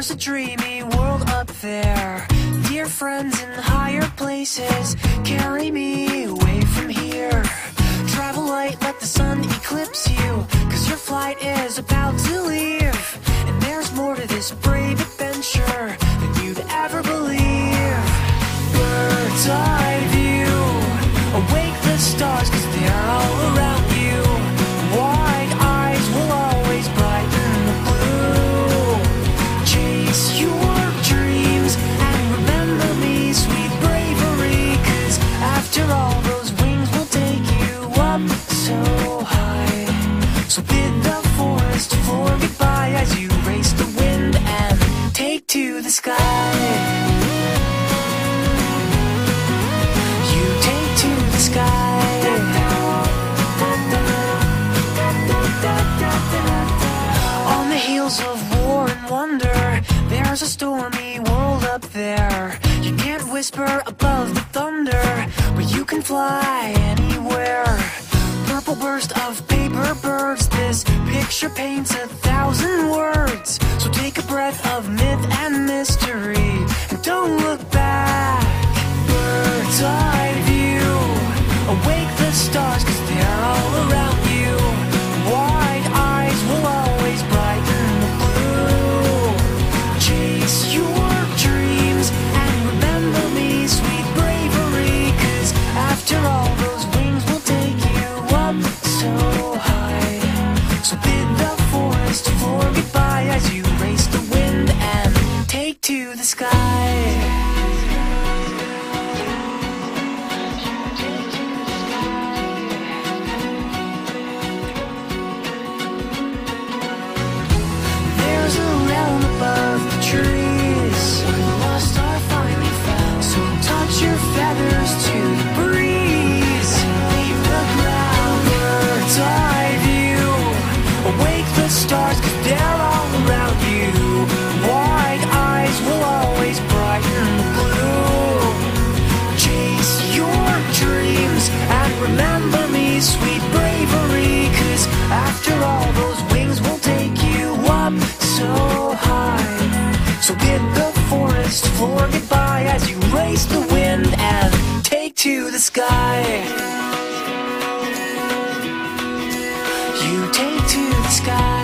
There's a dreamy world up there. Dear friends in higher places, carry me just for goodbye, as you race the wind and take to the sky. You take to the sky. On the heels of war and wonder, there's a stormy world up there. You can't whisper above the thunder, but you can fly anywhere. Purple burst of Picture paints a thousand words. So take a breath of myth and mystery. And don't look back. Bird's eye view. Awake the stars. to the sky. For goodbye, as you race the wind and take to the sky. You take to the sky.